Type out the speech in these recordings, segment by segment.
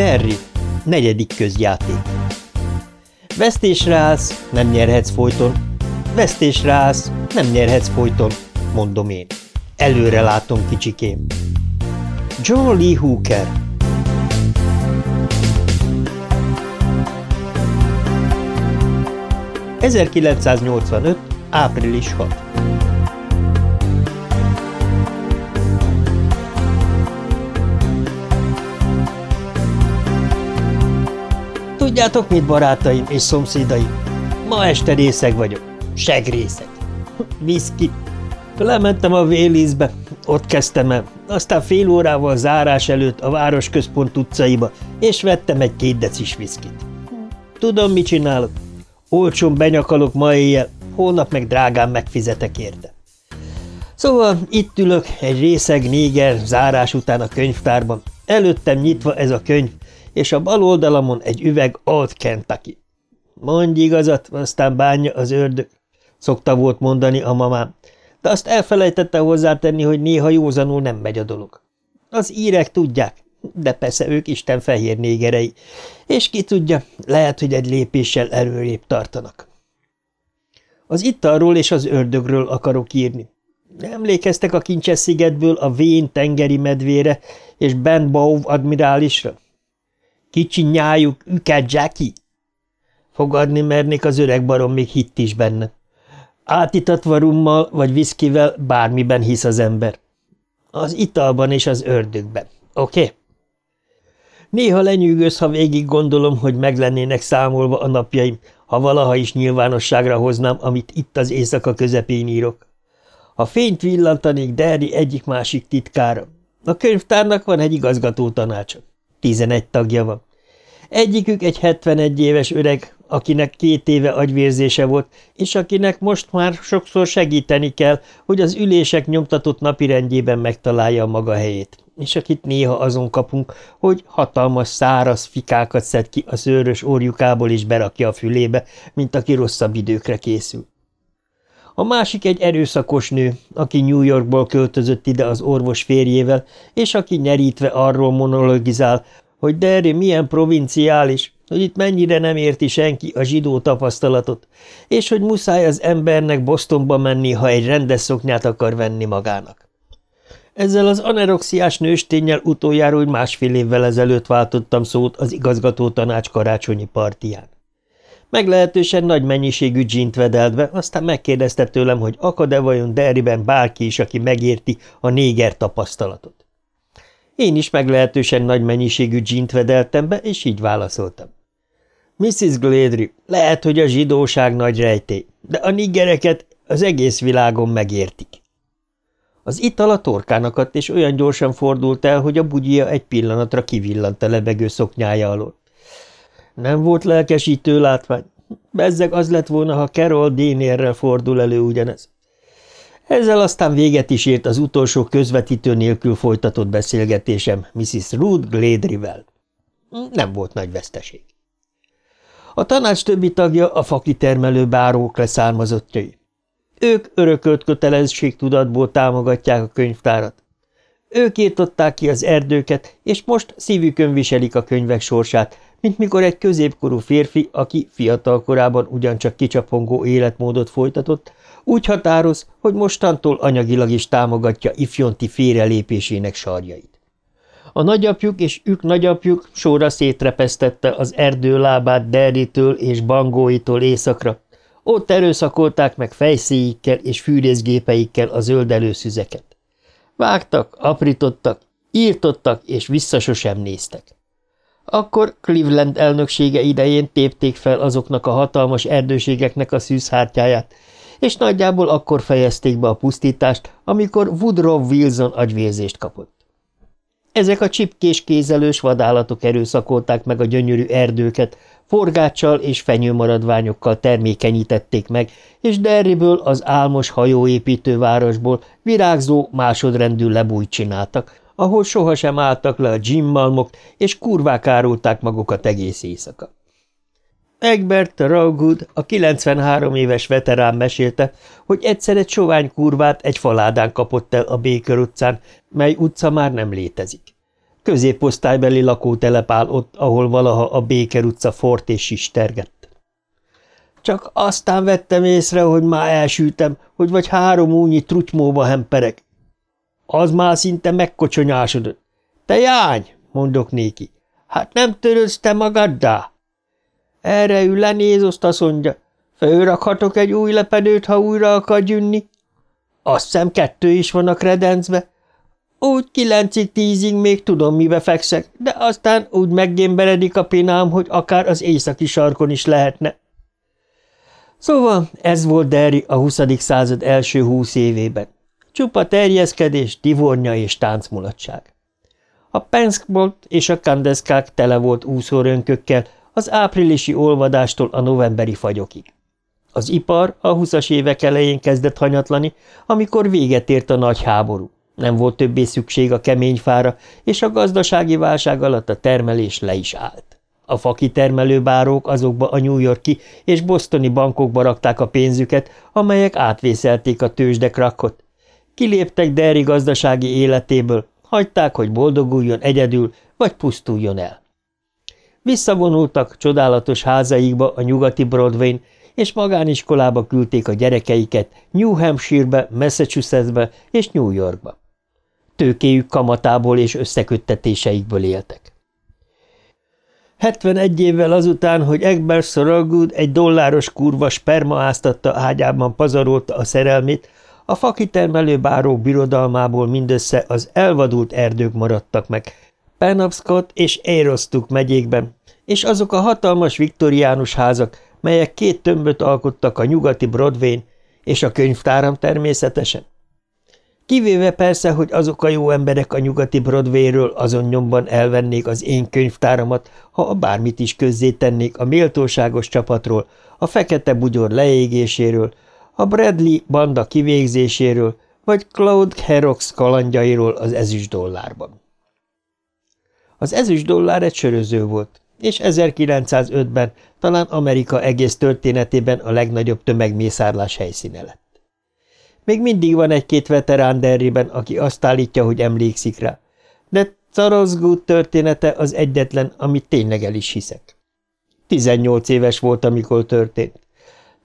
Derry, negyedik közjáték. Vesztésre állsz, nem nyerhetsz folyton. Vesztésre állsz, nem nyerhetsz folyton, mondom én. Előre látom, kicsikém. John Lee Hooker ...1985. április 6. Tudjátok mit, barátaim és szomszédaim? Ma este részeg vagyok. Segrészeg. Viszki. Lementem a Vélizbe, ott kezdtem el, aztán fél órával zárás előtt a városközpont utcaiba, és vettem egy két decis viszkit. Tudom, mit csinálok. Olcsón benyakalok ma éjjel, holnap meg drágán megfizetek érte. Szóval itt ülök, egy részeg néger zárás után a könyvtárban, előttem nyitva ez a könyv, és a bal oldalamon egy üveg Old Kentucky. Mondj igazat, aztán bánja az ördög, szokta volt mondani a mamám, de azt elfelejtette hozzátenni, hogy néha józanul nem megy a dolog. Az írek tudják, de persze ők Isten fehér négerei, és ki tudja, lehet, hogy egy lépéssel erőrébb tartanak. Az italról és az ördögről akarok írni. Emlékeztek a Kincses szigetből a vén tengeri medvére és Ben Bow admirálisra? Kicsi nyájuk, üket Jackie? Fogadni mernék az öreg barom még hitt is benne. Átitatva rummal vagy viszkivel bármiben hisz az ember. Az italban és az ördögben, oké? Okay? Néha lenyűgöz, ha végig gondolom, hogy meglennének számolva a napjaim, ha valaha is nyilvánosságra hoznám, amit itt az éjszaka közepén írok. Ha fényt villantanék Derry egyik-másik titkára. A könyvtárnak van egy igazgató tanácsa. Tizenegy tagja van. Egyikük egy 71 éves öreg, akinek két éve agyvérzése volt, és akinek most már sokszor segíteni kell, hogy az ülések nyomtatott napirendjében megtalálja a maga helyét, és akit néha azon kapunk, hogy hatalmas száraz fikákat szed ki a szőrös orjukából és berakja a fülébe, mint aki rosszabb időkre készül. A másik egy erőszakos nő, aki New Yorkból költözött ide az orvos férjével, és aki nyerítve arról monologizál, hogy Derry milyen provinciális, hogy itt mennyire nem érti senki a zsidó tapasztalatot, és hogy muszáj az embernek Bostonba menni, ha egy rendes szoknyát akar venni magának. Ezzel az aneroxiás nősténnyel utoljára úgy másfél évvel ezelőtt váltottam szót az igazgató tanács karácsonyi partiján. Meglehetősen nagy mennyiségű dzsint vedeltve, aztán megkérdezte tőlem, hogy akad-e vajon Derryben bárki is, aki megérti a néger tapasztalatot. Én is meglehetősen nagy mennyiségű dzsint vedeltem be, és így válaszoltam. Mrs. Gladry, lehet, hogy a zsidóság nagy rejtély, de a nigereket az egész világon megértik. Az ital a torkának adt, és olyan gyorsan fordult el, hogy a bugyia egy pillanatra kivillant a lebegő szoknyája alól. Nem volt lelkesítő látvány. Bezzeg az lett volna, ha Carol Dénérrel fordul elő ugyanez. Ezzel aztán véget is ért az utolsó közvetítő nélkül folytatott beszélgetésem Mrs. Ruth Gladrivel. Nem volt nagy veszteség. A tanács többi tagja a fakitermelő bárók leszármazottjai. Ők örökölt kötelezettségtudatból támogatják a könyvtárat. Ők írtották ki az erdőket, és most szívükön viselik a könyvek sorsát, mint mikor egy középkorú férfi, aki fiatal korában ugyancsak kicsapongó életmódot folytatott, úgy határoz, hogy mostantól anyagilag is támogatja ifjonti félrelépésének sarjait. A nagyapjuk és ők nagyapjuk sorra szétrepesztette az erdő lábát Derritől és Bangóitól északra. Ott erőszakolták meg fejszéikkel és fűrészgépeikkel a zöld előszüzeket. Vágtak, aprítottak, írtottak és vissza sosem néztek. Akkor Cleveland elnöksége idején tépték fel azoknak a hatalmas erdőségeknek a szűzhártyáját, és nagyjából akkor fejezték be a pusztítást, amikor Woodrow Wilson agyvérzést kapott. Ezek a csipkés kézelős vadállatok erőszakolták meg a gyönyörű erdőket, forgáccsal és fenyőmaradványokkal termékenyítették meg, és Derryből az álmos hajóépítő városból virágzó másodrendű lebújt csináltak, ahol sohasem álltak le a gyimmalmok, és kurvák árulták magukat egész éjszaka. Egbert Rawgood, a 93 éves veterán mesélte, hogy egyszer egy sovány kurvát egy faládán kapott el a Baker utcán, mely utca már nem létezik. Középosztálybeli lakótelep áll ott, ahol valaha a Béker utca fort és sistergett. Csak aztán vettem észre, hogy már elsültem, hogy vagy három únyi trutymóba hemperek. Az már szinte megkocsonyásodott. Te jány, mondok néki, hát nem törődsz te magaddá? Erre ül lenéz, azt mondja, fölrakhatok egy új lepedőt, ha újra akar gyünni. Azt hiszem kettő is van a kredencbe. Úgy kilencig tízig még tudom, mibe fekszek, de aztán úgy meggémberedik a pinám, hogy akár az északi sarkon is lehetne. Szóval ez volt Derry a 20. század első húsz évében. Csupa terjeszkedés, divornya és táncmulatság. A Penskbolt és a kandeszkák tele volt úszórönkökkel az áprilisi olvadástól a novemberi fagyokig. Az ipar a huszas évek elején kezdett hanyatlani, amikor véget ért a nagy háború. Nem volt többé szükség a kemény fára, és a gazdasági válság alatt a termelés le is állt. A fakitermelő bárók azokba a New Yorki és bostoni bankokba rakták a pénzüket, amelyek átvészelték a tőzsdekrakot. Kiléptek Derry gazdasági életéből, hagyták, hogy boldoguljon egyedül, vagy pusztuljon el. Visszavonultak csodálatos házaikba a nyugati Broadway-n, és magániskolába küldték a gyerekeiket New Hampshire-be, Massachusettsbe és New Yorkba. Tőkéjük kamatából és összeköttetéseikből éltek. 71 évvel azután, hogy Egbert Sorogud egy dolláros kurva sperma áztatta ágyában pazarolta a szerelmét, a fakitermelő bárók birodalmából mindössze az elvadult erdők maradtak meg, Penobscot és Aerostuk megyékben, és azok a hatalmas viktoriánus házak, melyek két tömböt alkottak a nyugati Broadway-n, és a könyvtáram természetesen. Kivéve persze, hogy azok a jó emberek a nyugati Broadwayről azon nyomban elvennék az én könyvtáramat, ha bármit is közzétennék a méltóságos csapatról, a fekete bugyor leégéséről, a Bradley banda kivégzéséről, vagy Claude Herox kalandjairól az ezüst dollárban. Az ezüst dollár egy söröző volt, és 1905-ben talán Amerika egész történetében a legnagyobb tömegmészárlás helyszíne lett. Még mindig van egy-két veterán Derriben, aki azt állítja, hogy emlékszik rá, de Carosgood története az egyetlen, amit tényleg el is hiszek. 18 éves volt, amikor történt.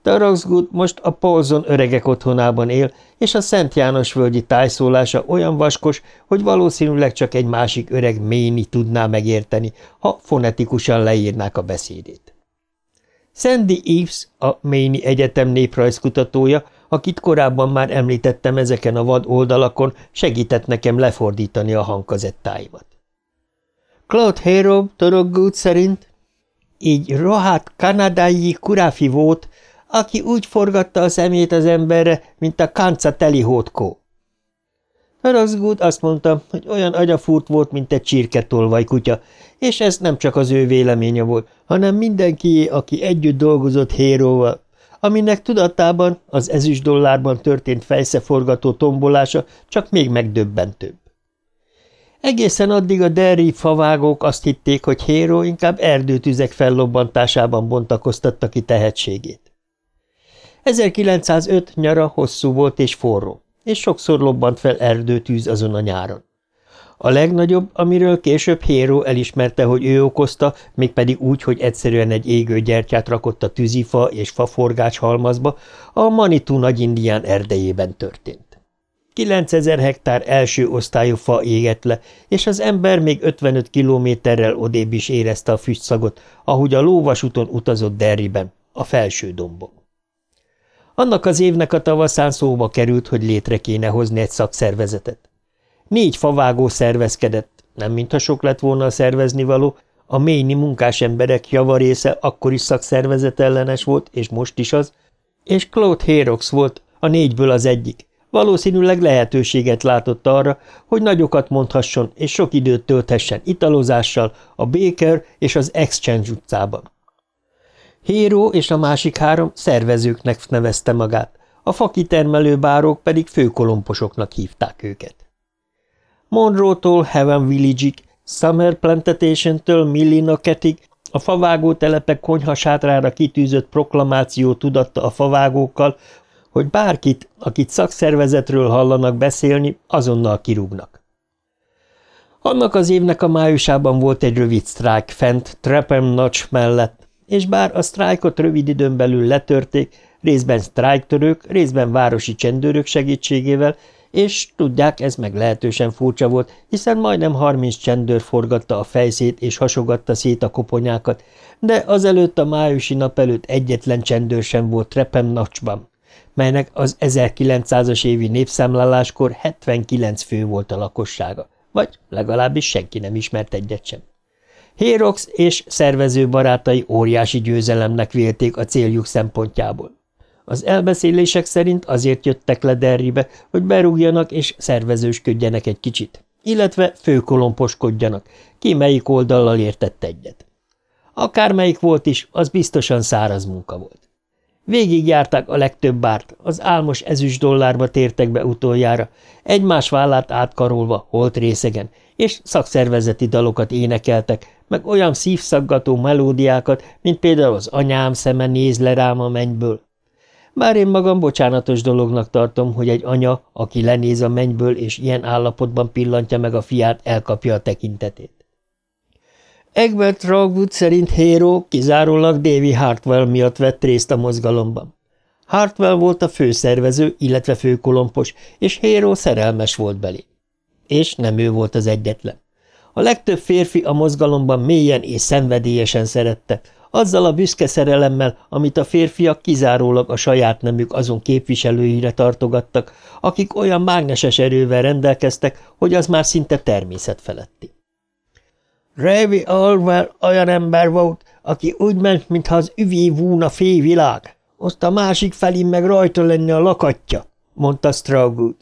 Tarasgud most a Paulson öregek otthonában él, és a Szent János völgyi tájszólása olyan vaskos, hogy valószínűleg csak egy másik öreg méni tudná megérteni, ha fonetikusan leírnák a beszédét. Sandy Eves, a Méni Egyetem néprajzkutatója, akit korábban már említettem ezeken a vad oldalakon, segített nekem lefordítani a hangkazettáimat. Claude Hero Toroggut szerint így rohadt kanadai kuráfi volt, aki úgy forgatta a szemét az emberre, mint a kanca teli hótkó. Harasgút azt mondta, hogy olyan agyafúrt volt, mint egy csirketolvaj kutya, és ez nem csak az ő véleménye volt, hanem mindenkié, aki együtt dolgozott Héróval, aminek tudatában az ezüst dollárban történt fejszeforgató tombolása csak még megdöbbentőbb. Egészen addig a Derry favágók azt hitték, hogy Héró inkább erdőtüzek fellobbantásában bontakoztatta ki tehetségét. 1905 nyara hosszú volt és forró, és sokszor lobbant fel erdőtűz azon a nyáron. A legnagyobb, amiről később Hero elismerte, hogy ő okozta, mégpedig úgy, hogy egyszerűen egy égő gyertyát rakott a tűzifa és faforgács halmazba, a Manitou nagy indián erdejében történt. 9000 hektár első osztályú fa égett le, és az ember még 55 kilométerrel odébb is érezte a füstszagot, ahogy a lóvasúton utazott Derriben, a felső dombon. Annak az évnek a tavaszán szóba került, hogy létre kéne hozni egy szakszervezetet. Négy favágó szervezkedett, nem mintha sok lett volna a szervezni való, a mélyi munkás emberek javarésze akkor is szakszervezet ellenes volt, és most is az, és Claude Herox volt a négyből az egyik. Valószínűleg lehetőséget látott arra, hogy nagyokat mondhasson és sok időt tölthessen italozással a Baker és az Exchange utcában. Héró és a másik három szervezőknek nevezte magát, a fakitermelő bárók pedig főkolomposoknak hívták őket. Monroe-tól Heaven Village-ig, Summer Plantation-től Millinocket-ig a favágó telepek konyhasátrára kitűzött proklamáció tudatta a favágókkal, hogy bárkit, akit szakszervezetről hallanak beszélni, azonnal kirúgnak. Annak az évnek a májusában volt egy rövid sztrájk fent Trapem Notch mellett, és bár a sztrájkot rövid időn belül letörték, részben sztrájktörők, részben városi csendőrök segítségével, és tudják, ez meg lehetősen furcsa volt, hiszen majdnem harminc csendőr forgatta a fejszét és hasogatta szét a koponyákat, de azelőtt a májusi nap előtt egyetlen csendőr sem volt Trepem Nacsban, melynek az 1900-as évi népszámláláskor 79 fő volt a lakossága, vagy legalábbis senki nem ismert egyet sem. Hérox és szervező barátai óriási győzelemnek vélték a céljuk szempontjából. Az elbeszélések szerint azért jöttek le Derribe, hogy berúgjanak és szervezősködjenek egy kicsit, illetve főkolomposkodjanak, ki melyik oldallal értett egyet. Akármelyik volt is, az biztosan száraz munka volt. Végigjárták a legtöbb bárt, az álmos ezüst dollárba tértek be utoljára, egymás vállát átkarolva, holt részegen, és szakszervezeti dalokat énekeltek, meg olyan szívszaggató melódiákat, mint például az anyám szeme néz le rám a mennyből, bár én magam bocsánatos dolognak tartom, hogy egy anya, aki lenéz a mennyből és ilyen állapotban pillantja meg a fiát, elkapja a tekintetét. Egbert Rogwood szerint Hero kizárólag Davy Hartwell miatt vett részt a mozgalomban. Hartwell volt a főszervező, illetve főkolompos, és Hero szerelmes volt belé. És nem ő volt az egyetlen. A legtöbb férfi a mozgalomban mélyen és szenvedélyesen szerette, azzal a büszke szerelemmel, amit a férfiak kizárólag a saját nemük azon képviselőire tartogattak, akik olyan mágneses erővel rendelkeztek, hogy az már szinte természet feletti. Ravi Alwell olyan ember volt, aki úgy ment, mintha az üvé vúna világ. Azt a másik felén meg rajta lenne a lakatja, mondta Strawgood.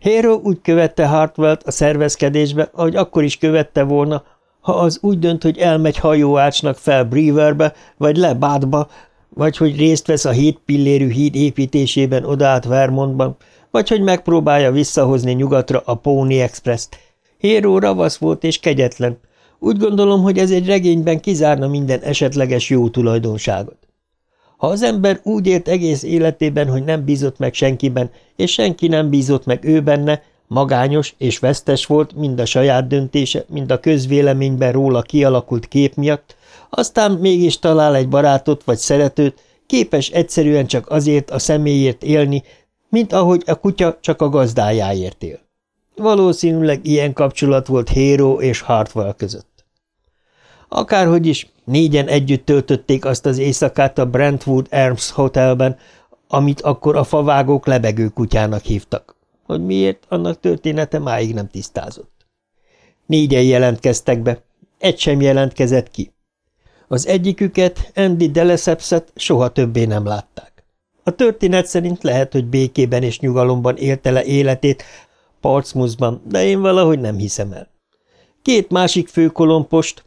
Hero úgy követte Hartwellt a szervezkedésbe, ahogy akkor is követte volna, ha az úgy dönt, hogy elmegy hajóácsnak fel Brewerbe, vagy le Bádba, vagy hogy részt vesz a hét pillérű híd építésében odaát Vermontban, vagy hogy megpróbálja visszahozni nyugatra a Pony Express-t. Héró ravasz volt és kegyetlen. Úgy gondolom, hogy ez egy regényben kizárna minden esetleges jó tulajdonságot. Ha az ember úgy ért egész életében, hogy nem bízott meg senkiben, és senki nem bízott meg ő benne, Magányos és vesztes volt mind a saját döntése, mind a közvéleményben róla kialakult kép miatt, aztán mégis talál egy barátot vagy szeretőt, képes egyszerűen csak azért a személyért élni, mint ahogy a kutya csak a gazdájáért él. Valószínűleg ilyen kapcsolat volt Hero és Hartwell között. Akárhogy is, négyen együtt töltötték azt az éjszakát a Brentwood Arms Hotelben, amit akkor a favágók lebegő kutyának hívtak. Hogy miért, annak története máig nem tisztázott. Négyen jelentkeztek be, egy sem jelentkezett ki. Az egyiküket, Andy Delesepset soha többé nem látták. A történet szerint lehet, hogy békében és nyugalomban élte le életét Portsmouthban, de én valahogy nem hiszem el. Két másik főkolompost,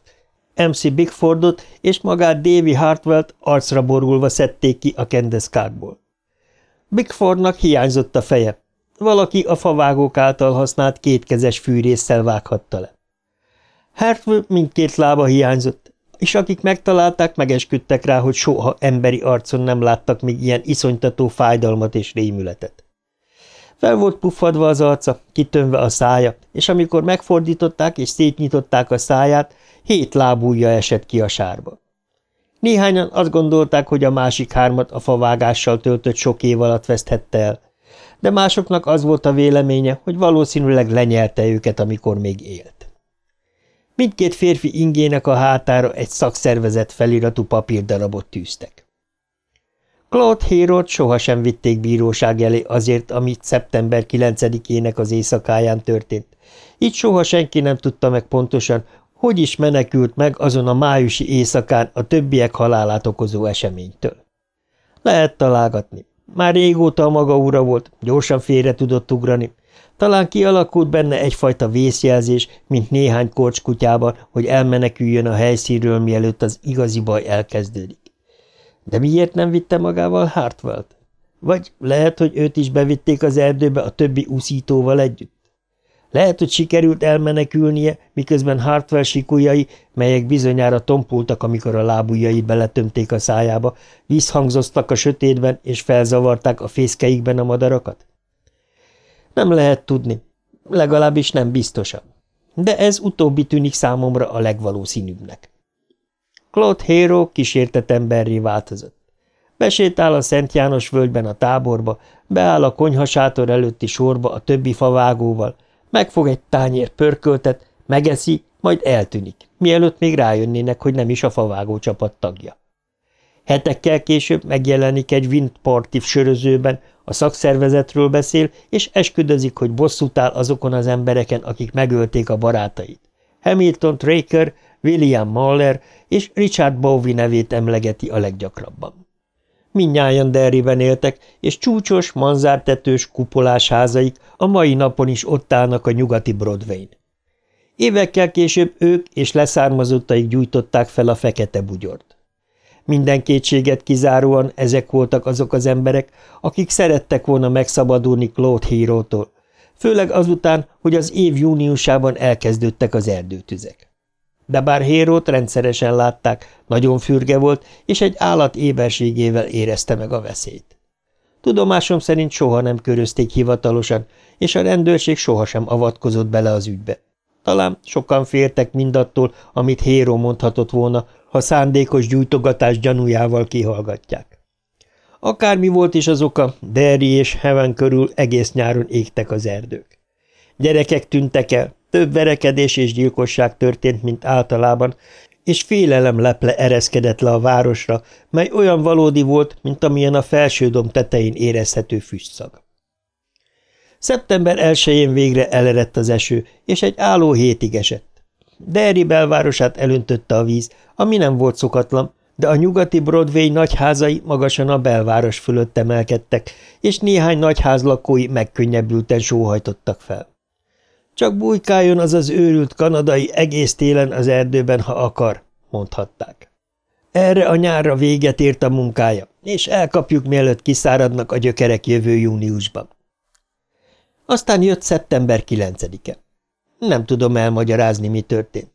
MC Bigfordot és magát Davy Hartwellt arcra borulva szedték ki a kendeszkákból. Bigfordnak hiányzott a feje, valaki a favágók által használt kétkezes fűrészsel vághatta le. Hertford mindkét lába hiányzott, és akik megtalálták, megesküdtek rá, hogy soha emberi arcon nem láttak még ilyen iszonytató fájdalmat és rémületet. Fel volt puffadva az arca, kitönve a szája, és amikor megfordították és szétnyitották a száját, hét lábúja esett ki a sárba. Néhányan azt gondolták, hogy a másik hármat a favágással töltött sok év alatt veszthette el, de másoknak az volt a véleménye, hogy valószínűleg lenyelte őket, amikor még élt. Mindkét férfi ingének a hátára egy szakszervezet feliratú papírdarabot tűztek. Claude Hérot sohasem vitték bíróság elé azért, amit szeptember 9-ének az éjszakáján történt. Így soha senki nem tudta meg pontosan, hogy is menekült meg azon a májusi éjszakán a többiek halálát okozó eseménytől. Lehet találgatni. Már régóta a maga ura volt, gyorsan félre tudott ugrani. Talán kialakult benne egyfajta vészjelzés, mint néhány korcskutyában, hogy elmeneküljön a helyszínről, mielőtt az igazi baj elkezdődik. De miért nem vitte magával Hartwellt? Vagy lehet, hogy őt is bevitték az erdőbe a többi úszítóval együtt? Lehet, hogy sikerült elmenekülnie, miközben Hartwell sikujjai, melyek bizonyára tompultak, amikor a lábujjai beletömték a szájába, visszhangzoztak a sötétben, és felzavarták a fészkeikben a madarakat? Nem lehet tudni, legalábbis nem biztosan. de ez utóbbi tűnik számomra a legvalószínűbbnek. Claude Hero kísértett emberré változott. Besétál a Szent János völgyben a táborba, beáll a konyhasátor előtti sorba a többi favágóval, megfog egy tányér pörköltet, megeszi, majd eltűnik, mielőtt még rájönnének, hogy nem is a favágó csapat tagja. Hetekkel később megjelenik egy windparty sörözőben, a szakszervezetről beszél, és esküdözik, hogy bosszút áll azokon az embereken, akik megölték a barátait. Hamilton Traker, William Mahler és Richard Bowie nevét emlegeti a leggyakrabban. Mindnyájan Derryben éltek, és csúcsos, manzártetős, kupolás házaik a mai napon is ott állnak a nyugati Broadway-n. Évekkel később ők és leszármazottaik gyújtották fel a fekete bugyort. Minden kétséget kizáróan ezek voltak azok az emberek, akik szerettek volna megszabadulni Claude Hero-tól, főleg azután, hogy az év júniusában elkezdődtek az erdőtüzek. De bár Hérót rendszeresen látták, nagyon fürge volt, és egy állat éberségével érezte meg a veszélyt. Tudomásom szerint soha nem körözték hivatalosan, és a rendőrség sohasem avatkozott bele az ügybe. Talán sokan féltek mindattól, amit Héró mondhatott volna, ha szándékos gyújtogatás gyanújával kihallgatják. Akármi volt is az oka, Derry és Heaven körül egész nyáron égtek az erdők. Gyerekek tűntek el, több verekedés és gyilkosság történt, mint általában, és félelem leple ereszkedett le a városra, mely olyan valódi volt, mint amilyen a felsődom tetején érezhető füstszag. Szeptember 1-én végre elerett az eső, és egy álló hétig esett. Derry belvárosát elöntötte a víz, ami nem volt szokatlan, de a nyugati Broadway nagyházai magasan a belváros fölött emelkedtek, és néhány nagyház lakói megkönnyebbülten sóhajtottak fel. Csak bujkáljon az az őrült kanadai egész télen az erdőben, ha akar, mondhatták. Erre a nyárra véget ért a munkája, és elkapjuk, mielőtt kiszáradnak a gyökerek jövő júniusban. Aztán jött szeptember 9-e. Nem tudom elmagyarázni, mi történt.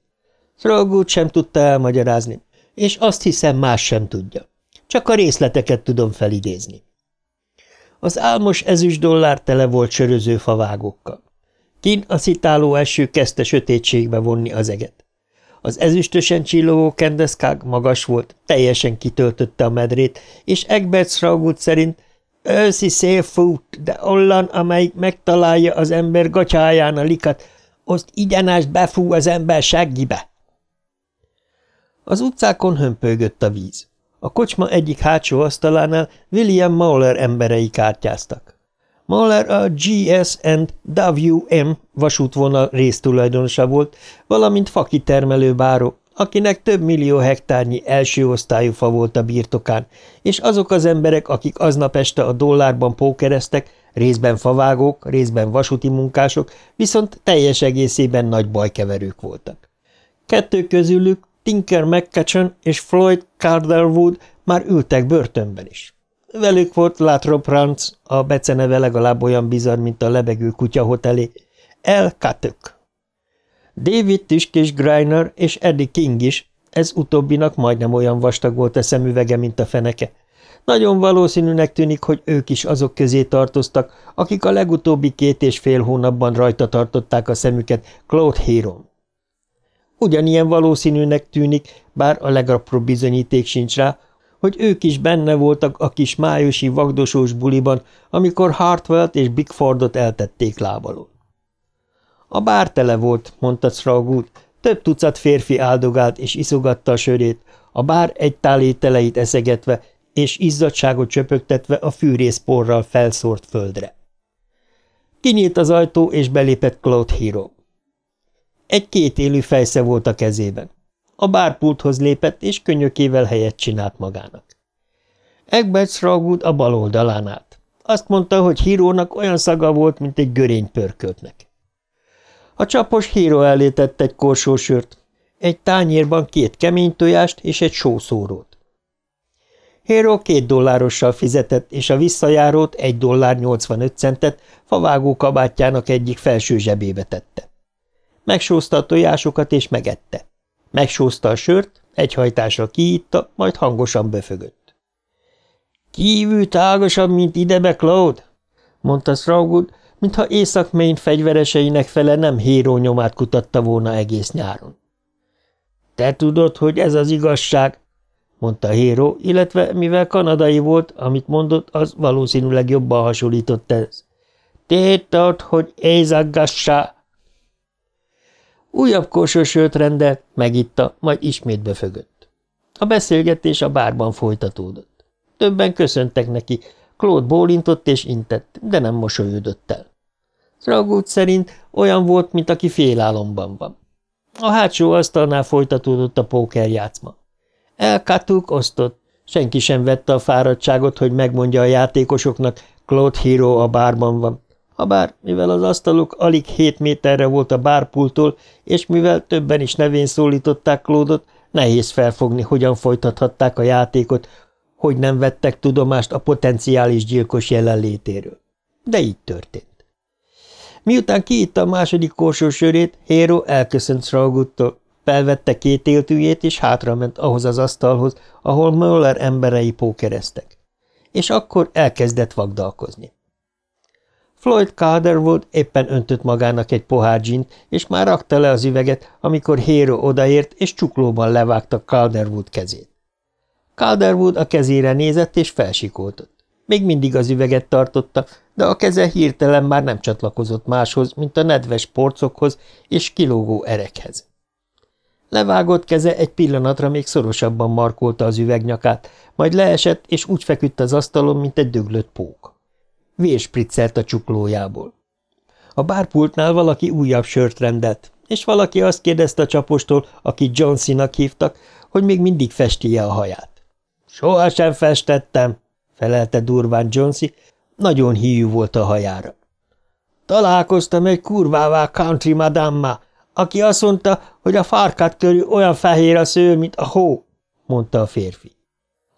Frogút sem tudta elmagyarázni, és azt hiszem más sem tudja. Csak a részleteket tudom felidézni. Az álmos ezüst dollár tele volt söröző favágókkal. Kin a szitáló eső kezdte sötétségbe vonni az eget. Az ezüstösen csillogó kendeszkág magas volt, teljesen kitöltötte a medrét, és Egbert Sragut szerint őszi szél fut, de olyan, amelyik megtalálja az ember gatyáján a likat, azt igyenást befú az ember seggibe. Az utcákon hömpölygött a víz. A kocsma egyik hátsó asztalánál William Mauler emberei kártyáztak. Mahler a GS WM vasútvonal résztulajdonosa volt, valamint fakitermelő báró, akinek több millió hektárnyi első osztályú fa volt a birtokán, és azok az emberek, akik aznap este a dollárban pókereztek, részben favágók, részben vasúti munkások, viszont teljes egészében nagy bajkeverők voltak. Kettő közülük, Tinker McCutcheon és Floyd Carderwood már ültek börtönben is. Velük volt Latrop Ranc, a beceneve legalább olyan bizarr, mint a lebegő kutyahotelé, El Katök. David Tüskés Greiner és Eddie King is, ez utóbbinak majdnem olyan vastag volt a szemüvege, mint a feneke. Nagyon valószínűnek tűnik, hogy ők is azok közé tartoztak, akik a legutóbbi két és fél hónapban rajta tartották a szemüket Claude Héron. Ugyanilyen valószínűnek tűnik, bár a legapróbb bizonyíték sincs rá, hogy ők is benne voltak a kis májusi vagdosós buliban, amikor Hartwellt és Bigfordot eltették lábalól. A bár tele volt, mondta Sraugút, több tucat férfi áldogált és iszogatta a sörét, a bár egy tál ételeit eszegetve és izzadságot csöpögtetve a fűrészporral felszórt földre. Kinyílt az ajtó, és belépett Claude Hero. Egy kétélű fejsze volt a kezében. A bárpulthoz lépett, és könyökével helyet csinált magának. Egbert Sraugud a bal oldalán állt. Azt mondta, hogy hírónak olyan szaga volt, mint egy görény pörköltnek. A csapos híró elé tett egy korsósört, egy tányérban két kemény tojást és egy sószórót. Hero két dollárossal fizetett, és a visszajárót egy dollár 85 centet favágó kabátjának egyik felső zsebébe tette. Megsózta a tojásokat, és megette. Megsózta a sört, egy hajtásra kiitta, majd hangosan befögött. – Kívül tágasabb, mint idebe, Claude? – mondta Straugud, mintha Észak-Maine fegyvereseinek fele nem híró nyomát kutatta volna egész nyáron. – Te tudod, hogy ez az igazság? – mondta Héró, illetve mivel kanadai volt, amit mondott, az valószínűleg jobban hasonlított ez. – tudod, hogy ézaggassa! Újabb korsósört rendelt, megitta, majd ismét befögött. A beszélgetés a bárban folytatódott. Többen köszöntek neki, Claude bólintott és intett, de nem mosolyodott el. Ragút szerint olyan volt, mint aki félálomban van. A hátsó asztalnál folytatódott a pókerjátszma. Elkatuk osztott, senki sem vette a fáradtságot, hogy megmondja a játékosoknak, Claude Hero a bárban van. Habár, mivel az asztaluk alig hét méterre volt a bárpultól, és mivel többen is nevén szólították Claude-ot, nehéz felfogni, hogyan folytathatták a játékot, hogy nem vettek tudomást a potenciális gyilkos jelenlétéről. De így történt. Miután kiitta a második korsó sörét, Héro elköszönt Srauguttól, felvette két éltűjét, és hátrament ahhoz az asztalhoz, ahol Möller emberei pókereztek. És akkor elkezdett vagdalkozni. Floyd Calderwood éppen öntött magának egy pohár gint, és már rakta le az üveget, amikor Héro odaért, és csuklóban levágta Calderwood kezét. Calderwood a kezére nézett, és felsikoltott. Még mindig az üveget tartotta, de a keze hirtelen már nem csatlakozott máshoz, mint a nedves porcokhoz és kilógó erekhez. Levágott keze egy pillanatra még szorosabban markolta az üvegnyakát, majd leesett, és úgy feküdt az asztalon, mint egy döglött pók. Vérspriccelt a csuklójából. A bárpultnál valaki újabb sört rendelt, és valaki azt kérdezte a csapostól, akit Johnsynak hívtak, hogy még mindig festje a haját. – Sohasem festettem, felelte durván Jonesy, nagyon híjú volt a hajára. Találkoztam egy kurvává country madamma, aki azt mondta, hogy a farkat körül olyan fehér a sző, mint a hó, mondta a férfi.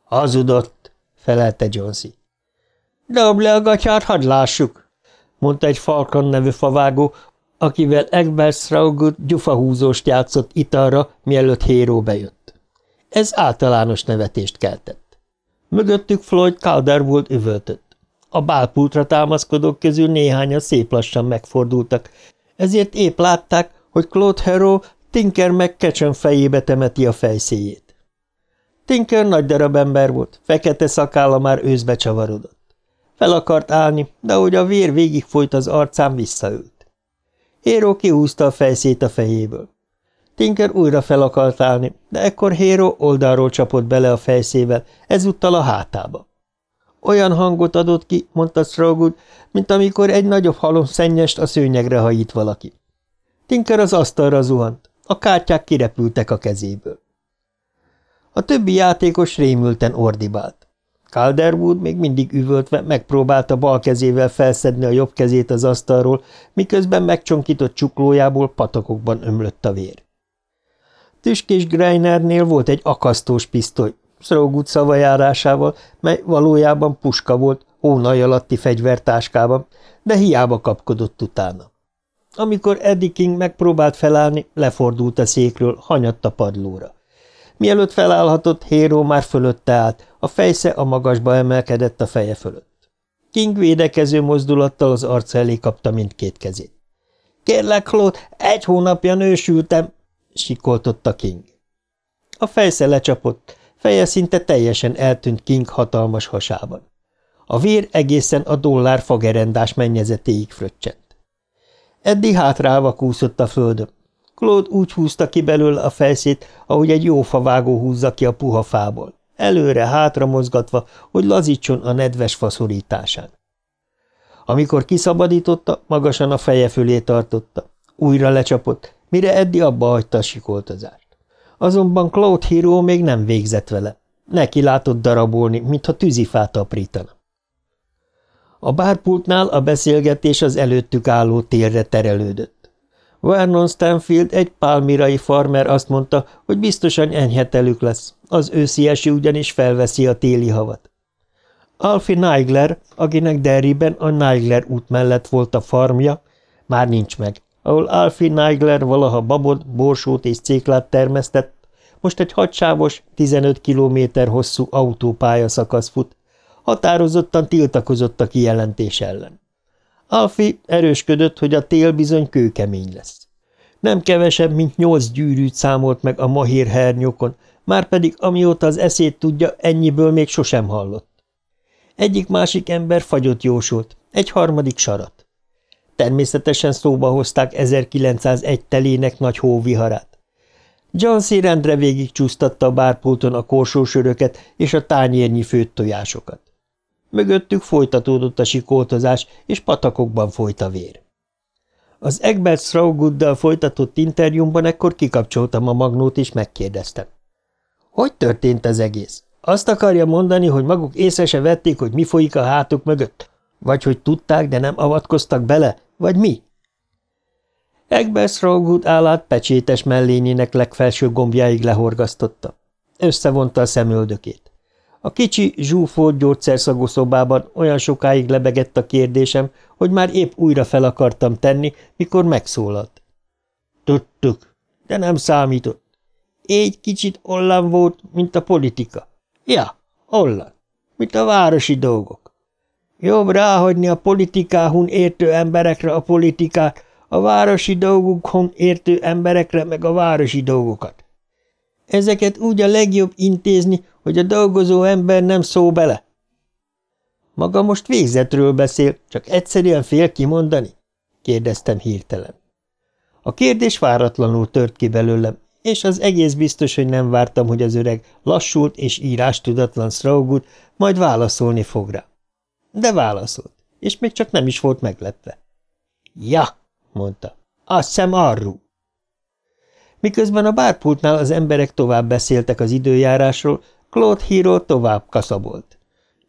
Hazudott, felelte Jonesy. Dob le a gatyát, hadd lássuk, mondta egy Falcon nevű favágó, akivel Egbert Straugut gyufahúzóst játszott italra, mielőtt Héró bejött. Ez általános nevetést keltett. Mögöttük Floyd Calderwood üvöltött. A bálpultra támaszkodók közül néhányan szép lassan megfordultak, ezért épp látták, hogy Claude Hero Tinker meg kecsön fejébe temeti a fejszéjét. Tinker nagy darab ember volt, fekete szakálla már őszbe csavarodott. Fel akart állni, de ahogy a vér végigfolyt az arcán, visszaült. Hero kihúzta a fejszét a fejéből. Tinker újra fel akart állni, de ekkor Hero oldalról csapott bele a fejszével, ezúttal a hátába. Olyan hangot adott ki, mondta Strogud, mint amikor egy nagyobb halom szennyest a szőnyegre hajít valaki. Tinker az asztalra zuhant, a kártyák kirepültek a kezéből. A többi játékos rémülten ordibált. Calderwood még mindig üvöltve megpróbálta bal kezével felszedni a jobb kezét az asztalról, miközben megcsonkított csuklójából patakokban ömlött a vér. Tüskés Greinernél volt egy akasztós pisztoly, Szrógut szavajárásával, mely valójában puska volt, hónaj alatti fegyvertáskában, de hiába kapkodott utána. Amikor Eddie King megpróbált felállni, lefordult a székről, hanyatt a padlóra. Mielőtt felállhatott, Hero már fölötte állt, a fejsze a magasba emelkedett a feje fölött. King védekező mozdulattal az arca elé kapta mindkét kezét. – Kérlek, Claude, egy hónapja nősültem, sikoltotta King. A fejsze lecsapott, feje szinte teljesen eltűnt King hatalmas hasában. A vér egészen a dollár fagerendás mennyezetéig fröccsent. Eddig hátrálva kúszott a földön. Claude úgy húzta ki belőle a fejszét, ahogy egy jó favágó húzza ki a puha fából, előre-hátra mozgatva, hogy lazítson a nedves faszorításán. Amikor kiszabadította, magasan a feje fölé tartotta. Újra lecsapott, mire Eddi abba hagyta a sikoltozást. Azonban Claude Hero még nem végzett vele. Neki látott darabolni, mintha tűzifát aprítana. A bárpultnál a beszélgetés az előttük álló térre terelődött. Vernon Stanfield, egy pálmirai farmer azt mondta, hogy biztosan enyhetelük lesz, az őszi eső ugyanis felveszi a téli havat. Alfie Nigler, akinek Derryben a Nigler út mellett volt a farmja, már nincs meg, ahol Alfie Nigler valaha babot, borsót és céklát termesztett, most egy hadsávos, 15 kilométer hosszú autópálya szakasz fut, határozottan tiltakozott a kijelentés ellen. Alfi erősködött, hogy a tél bizony kőkemény lesz. Nem kevesebb, mint nyolc gyűrűt számolt meg a mahír hernyókon, márpedig amióta az eszét tudja, ennyiből még sosem hallott. Egyik-másik ember fagyot jósolt, egy harmadik sarat. Természetesen szóba hozták 1901 telének nagy hóviharát. John C. rendre végig csúsztatta a bárpulton a korsósöröket és a tányérnyi főtt tojásokat. Mögöttük folytatódott a sikoltozás, és patakokban folyt a vér. Az Egbert Strawgooddal folytatott interjúmban ekkor kikapcsoltam a magnót, és megkérdeztem. Hogy történt ez egész? Azt akarja mondani, hogy maguk észre se vették, hogy mi folyik a hátuk mögött? Vagy hogy tudták, de nem avatkoztak bele? Vagy mi? Egbert Strawgood állát pecsétes mellényének legfelső gombjáig lehorgasztotta. Összevonta a szemöldökét. A kicsi, zsúfolt gyógyszerszagú szobában olyan sokáig lebegett a kérdésem, hogy már épp újra fel akartam tenni, mikor megszólalt. Tudtuk, de nem számított. Egy kicsit ollan volt, mint a politika. Ja, ollan, mint a városi dolgok. Jobb ráhagyni a politikáhun értő emberekre a politikát, a városi dolgokon értő emberekre meg a városi dolgokat. Ezeket úgy a legjobb intézni, hogy a dolgozó ember nem szó bele. Maga most végzetről beszél, csak egyszerűen fél kimondani? kérdeztem hirtelen. A kérdés váratlanul tört ki belőlem, és az egész biztos, hogy nem vártam, hogy az öreg lassult és írás tudatlan Straugut majd válaszolni fog rá. De válaszolt, és még csak nem is volt meglepve. Ja, mondta, azt szem arról. Miközben a bárpultnál az emberek tovább beszéltek az időjárásról, Claude Hero tovább kaszabolt.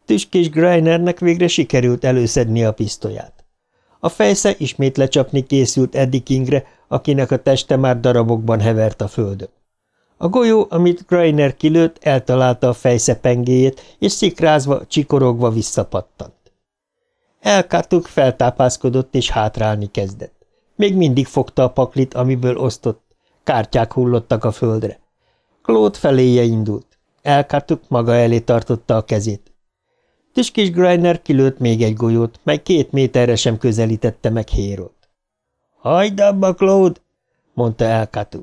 Tüskés Greinernek végre sikerült előszedni a pisztolyát. A fejsze ismét lecsapni készült Eddie Kingre, akinek a teste már darabokban hevert a földön. A golyó, amit Greiner kilőtt, eltalálta a fejsze pengéjét, és szikrázva, csikorogva visszapattant. Elkátuk feltápászkodott és hátrálni kezdett. Még mindig fogta a paklit, amiből osztott. Kártyák hullottak a földre. Claude feléje indult. Elkartuk maga elé tartotta a kezét. Tüskis Greiner kilőtt még egy golyót, mely két méterre sem közelítette meg Hérót. – Hagyd abba, Claude! – mondta Elkatu.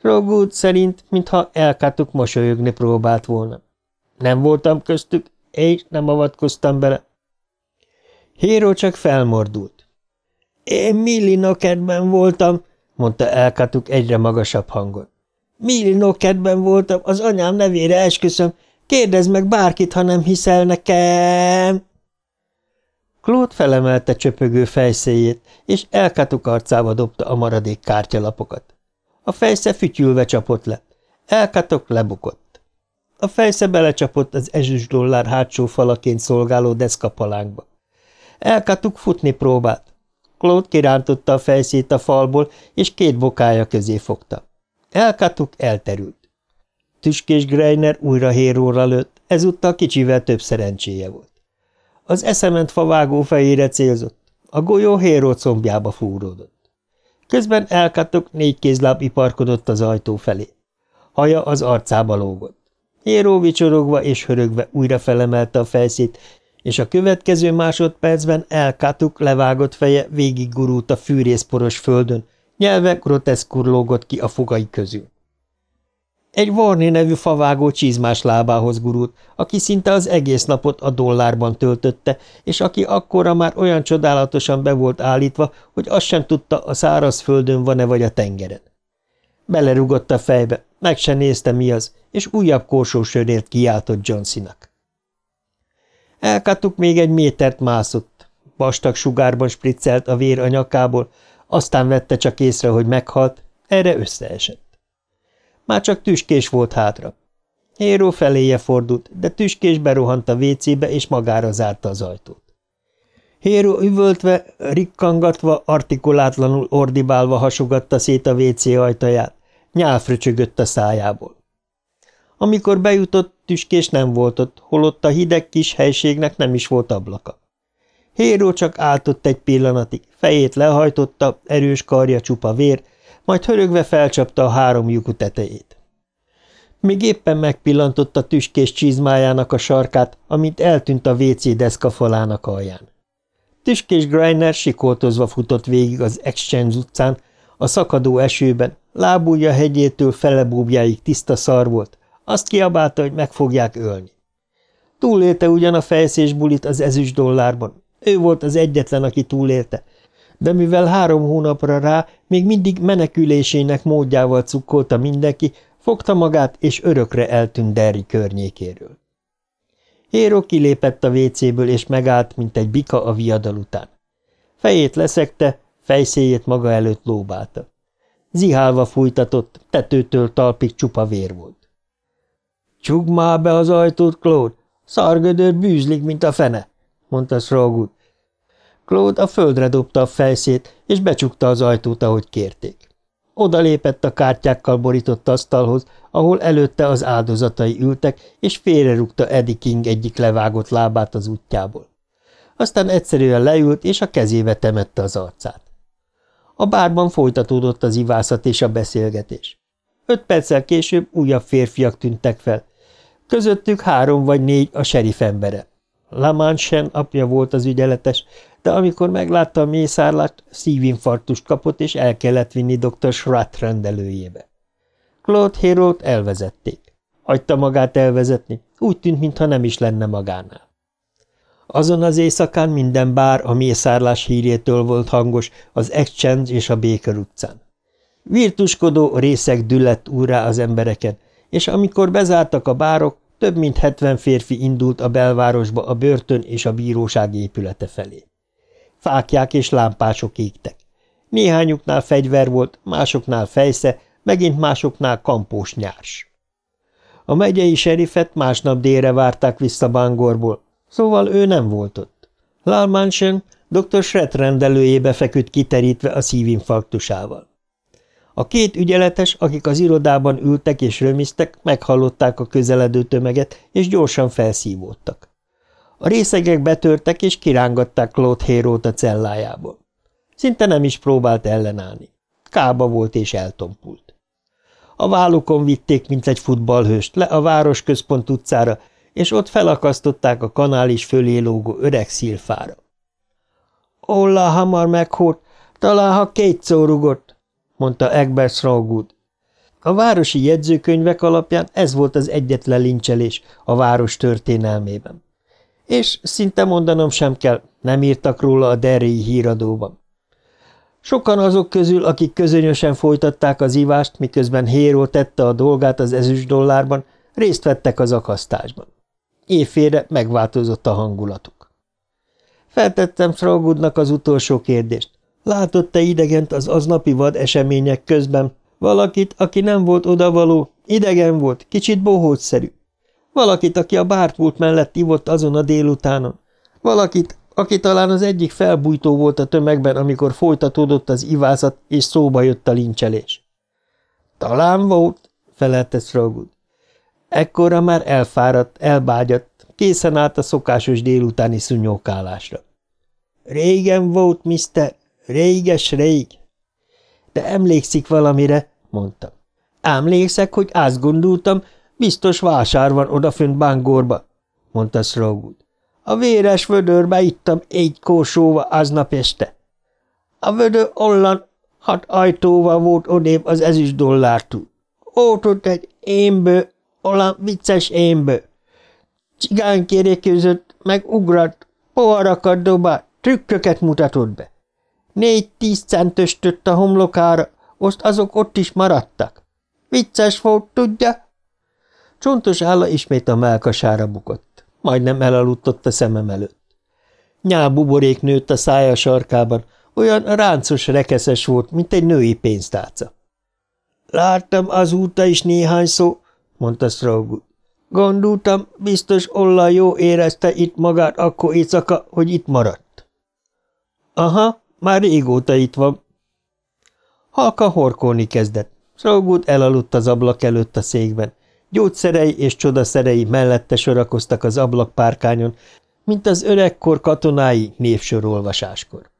Rogút szerint, mintha Elkatuk mosolyogni próbált volna. Nem voltam köztük, és nem avatkoztam bele. Héró csak felmordult. – Én Milli Nokedben voltam – mondta Elkatuk egyre magasabb hangon. Millinokedben voltam, az anyám nevére esküszöm. Kérdezd meg bárkit, ha nem hiszel nekem. Claude felemelte csöpögő fejszéjét, és elkatuk arcába dobta a maradék kártyalapokat. A fejsze fütyülve csapott le. Elkatok lebukott. A fejsze belecsapott az ezüst dollár hátsó falaként szolgáló deszkapalánkba. Elkatuk futni próbált. Claude kirántotta a fejszét a falból, és két bokája közé fogta. Elkatuk elterült. Tüskés Greiner újra héróra lőtt, ezúttal kicsivel több szerencséje volt. Az eszement favágó fejére célzott, a golyó héró combjába fúródott. Közben elkatuk négy kézláb iparkodott az ajtó felé. Haja az arcába lógott. Héró vicsorogva és hörögve újra felemelte a fejszét, és a következő másodpercben elkatuk levágott feje végig gurult a fűrészporos földön, Nyelve groteszkur lógott ki a fogai közül. Egy Varni nevű favágó csizmás lábához gurult, aki szinte az egész napot a dollárban töltötte, és aki akkora már olyan csodálatosan be volt állítva, hogy azt sem tudta, a száraz földön van-e vagy a tengeren. Belerugott a fejbe, meg se nézte mi az, és újabb korsósörért kiáltott Johnsynak. Elkattuk még egy métert mászott, vastag sugárban spriccelt a vér a nyakából, aztán vette csak észre, hogy meghalt, erre összeesett. Már csak tüskés volt hátra. Héró feléje fordult, de tüskés berohant a vécébe, és magára zárta az ajtót. Héró üvöltve, rikkangatva, artikulátlanul ordibálva hasogatta szét a vécé ajtaját, nyálfröcsögött a szájából. Amikor bejutott, tüskés nem volt ott, holott a hideg kis helységnek nem is volt ablaka. Héró csak áltott egy pillanatig, fejét lehajtotta, erős karja csupa vér, majd hörögve felcsapta a három lyukú tetejét. Még éppen megpillantotta tüskés csizmájának a sarkát, amint eltűnt a WC deszka falának alján. Tüskés Greiner sikoltozva futott végig az Exchange utcán, a szakadó esőben, lábúja hegyétől felebúbjáig tiszta szar volt, azt kiabálta, hogy meg fogják ölni. Túlélte ugyan a fejszés bulit az ezüst dollárban. Ő volt az egyetlen, aki túlélte, de mivel három hónapra rá még mindig menekülésének módjával cukkolta mindenki, fogta magát, és örökre eltűnt Derry környékéről. Héro kilépett a vécéből, és megállt, mint egy bika a viadal után. Fejét leszekte, fejszéjét maga előtt lóbálta. Zihálva fújtatott, tetőtől talpig csupa vér volt. – Csukd már be az ajtót, Claude! Szargödör bűzlik, mint a fene! – mondta Srogud. Claude a földre dobta a fejszét, és becsukta az ajtót, ahogy kérték. Oda lépett a kártyákkal borított asztalhoz, ahol előtte az áldozatai ültek, és félrerúgta Eddie King egyik levágott lábát az útjából. Aztán egyszerűen leült, és a kezébe temette az arcát. A bárban folytatódott az ivászat és a beszélgetés. Öt perccel később újabb férfiak tűntek fel. Közöttük három vagy négy a serif embere. Lamanchen apja volt az ügyeletes, de amikor meglátta a mészárlást, szívinfarktust kapott, és el kellett vinni dr. Schratt rendelőjébe. Claude Hérolt elvezették. Hagyta magát elvezetni, úgy tűnt, mintha nem is lenne magánál. Azon az éjszakán minden bár a mészárlás hírétől volt hangos az Exchange és a Baker utcán. Virtuskodó részek düllett úrá az embereken, és amikor bezártak a bárok, több mint hetven férfi indult a belvárosba a börtön és a bíróság épülete felé. Fákják és lámpások égtek. Néhányuknál fegyver volt, másoknál fejsze, megint másoknál kampós nyárs. A megyei serifet másnap délre várták vissza Bangorból, szóval ő nem volt ott. Lalmansen dr. Schredt rendelőjébe feküdt kiterítve a szívinfarktusával. A két ügyeletes, akik az irodában ültek és römiztek, meghallották a közeledő tömeget, és gyorsan felszívódtak. A részegek betörtek, és kirángatták Claude Hérót a cellájából. Szinte nem is próbált ellenállni. Kába volt és eltompult. A vállukon vitték, mint egy futballhőst, le a városközpont utcára, és ott felakasztották a kanál is fölé lógó öreg szilfára. Olla hamar meghórt, talán ha kétszor rugott, mondta Egbert Sraugud. A városi jegyzőkönyvek alapján ez volt az egyetlen lincselés a város történelmében. És szinte mondanom sem kell, nem írtak róla a derrii híradóban. Sokan azok közül, akik közönösen folytatták az ivást, miközben Hero tette a dolgát az ezüst dollárban, részt vettek az akasztásban. Évfélre megváltozott a hangulatuk. Feltettem Fraugudnak az utolsó kérdést. Látott-e idegent az aznapi vad események közben? Valakit, aki nem volt odavaló, idegen volt, kicsit bohócszerű. Valakit, aki a bárpult mellett ivott azon a délutánon. Valakit, aki talán az egyik felbújtó volt a tömegben, amikor folytatódott az ivászat, és szóba jött a lincselés. Talán volt, felelte Srogud. Ekkora már elfáradt, elbágyadt, készen állt a szokásos délutáni szunyókálásra. Régen volt, mister, réges rég. De emlékszik valamire, mondta. Emlékszek, hogy azt gondoltam, biztos vásár van odafönt Bangorba, mondta Srogud. A véres vödörbe ittam egy kósóva aznap este. A vödör onnan hat ajtóval volt odébb az ezüst dollártól. Ott ott egy émbő, olyan vicces émbő. Cigánkérékőzött, meg ugrat, poharakat dobált, trükköket mutatott be. Négy-tíz centöstött a homlokára, most azok ott is maradtak. Vicces volt, tudja? Csontos álla ismét a melkasára bukott. Majdnem elaludt a szemem előtt. buborék nőtt a szája sarkában, olyan ráncos rekeszes volt, mint egy női pénztárca. Láttam azóta is néhány szó, mondta Straugut. Gondoltam, biztos Olla jó érezte itt magát akkor éjszaka, hogy itt maradt. Aha, már régóta itt van. Halka horkolni kezdett. Straugut elaludt az ablak előtt a székben. Gyógyszerei és csodaszerei mellette sorakoztak az ablakpárkányon, mint az öregkor katonái névsorolvasáskor.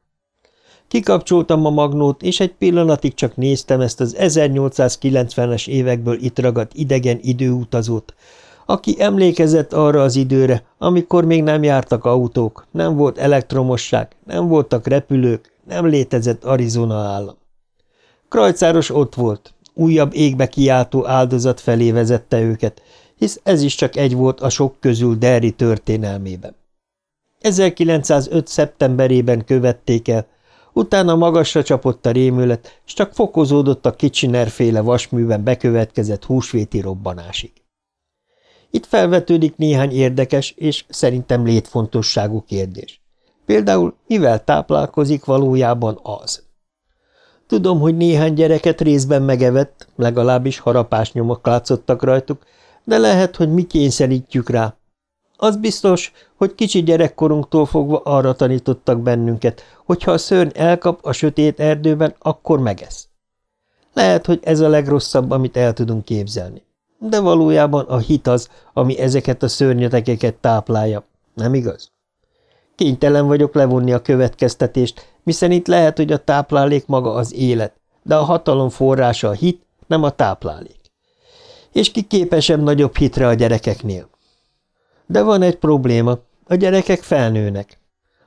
Kikapcsoltam a magnót, és egy pillanatig csak néztem ezt az 1890-es évekből itt ragadt idegen időutazót, Aki emlékezett arra az időre, amikor még nem jártak autók, nem volt elektromosság, nem voltak repülők, nem létezett Arizona állam. Krajcáros ott volt, újabb égbe kiáltó áldozat felé vezette őket, hisz ez is csak egy volt a sok közül Derry történelmében. 1905. szeptemberében követték el, utána magasra csapott a rémület, és csak fokozódott a Kitchener-féle vasműben bekövetkezett húsvéti robbanásig. Itt felvetődik néhány érdekes és szerintem létfontosságú kérdés. Például mivel táplálkozik valójában az? Tudom, hogy néhány gyereket részben megevett, legalábbis harapás nyomok látszottak rajtuk, de lehet, hogy mi kényszerítjük rá. Az biztos, hogy kicsi gyerekkorunktól fogva arra tanítottak bennünket, hogy ha a szörny elkap a sötét erdőben, akkor megesz. Lehet, hogy ez a legrosszabb, amit el tudunk képzelni. De valójában a hit az, ami ezeket a szörnyetekeket táplálja, nem igaz? Kénytelen vagyok levonni a következtetést, miszerint lehet, hogy a táplálék maga az élet, de a hatalom forrása a hit, nem a táplálék. És ki képesebb nagyobb hitre a gyerekeknél? De van egy probléma, a gyerekek felnőnek.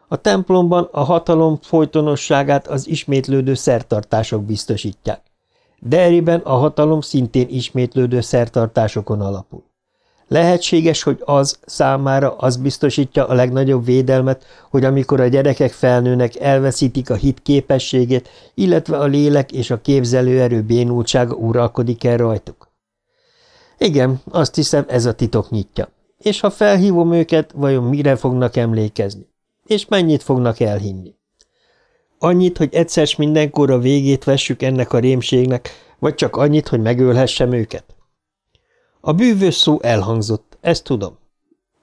A templomban a hatalom folytonosságát az ismétlődő szertartások biztosítják. Derriben a hatalom szintén ismétlődő szertartásokon alapul. Lehetséges, hogy az számára az biztosítja a legnagyobb védelmet, hogy amikor a gyerekek felnőnek, elveszítik a hit képességét, illetve a lélek és a képzelőerő bénultsága uralkodik el rajtuk. Igen, azt hiszem ez a titok nyitja. És ha felhívom őket, vajon mire fognak emlékezni? És mennyit fognak elhinni? Annyit, hogy egyszer mindenkor a végét vessük ennek a rémségnek, vagy csak annyit, hogy megölhessem őket? A bűvös szó elhangzott, ezt tudom.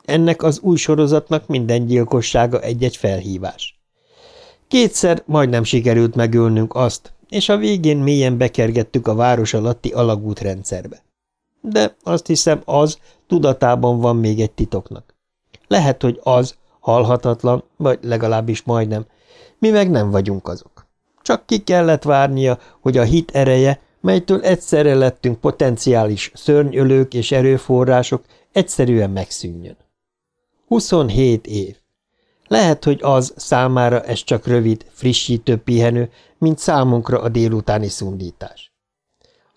Ennek az új sorozatnak minden gyilkossága egy-egy felhívás. Kétszer majdnem sikerült megölnünk azt, és a végén mélyen bekergettük a város alatti alagútrendszerbe. De azt hiszem, az tudatában van még egy titoknak. Lehet, hogy az halhatatlan, vagy legalábbis majdnem, mi meg nem vagyunk azok. Csak ki kellett várnia, hogy a hit ereje, melytől egyszerre lettünk potenciális szörnyölők és erőforrások, egyszerűen megszűnjön. 27 év. Lehet, hogy az számára ez csak rövid, frissítő pihenő, mint számunkra a délutáni szundítás.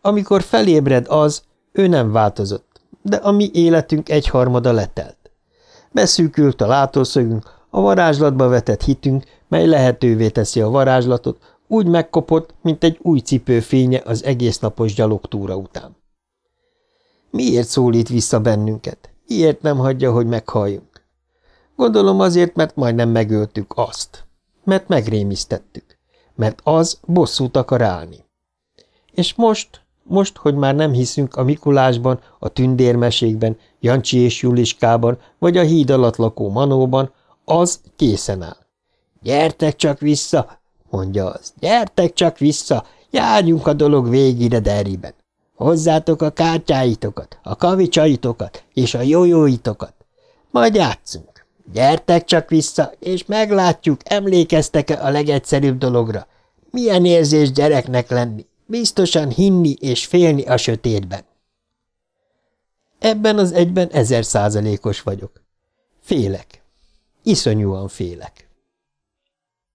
Amikor felébred az, ő nem változott, de a mi életünk egyharmada letelt. Beszűkült a látószögünk, a varázslatba vetett hitünk, mely lehetővé teszi a varázslatot, úgy megkopott, mint egy új cipő fénye az egész napos gyalogtúra után. Miért szólít vissza bennünket? Miért nem hagyja, hogy meghalljunk? Gondolom azért, mert majdnem megöltük azt. Mert megrémisztettük. Mert az bosszút akar állni. És most, most, hogy már nem hiszünk a Mikulásban, a tündérmesékben, Jancsi és Juliskában, vagy a híd alatt lakó Manóban, az készen áll. Gyertek csak vissza, mondja az. Gyertek csak vissza, járjunk a dolog végére deriben. Hozzátok a kártyáitokat, a kavicsaitokat és a jójóitokat. Majd játszunk. Gyertek csak vissza, és meglátjuk, emlékeztek-e a legegyszerűbb dologra. Milyen érzés gyereknek lenni, biztosan hinni és félni a sötétben. Ebben az egyben ezer százalékos vagyok. Félek. Iszonyúan félek.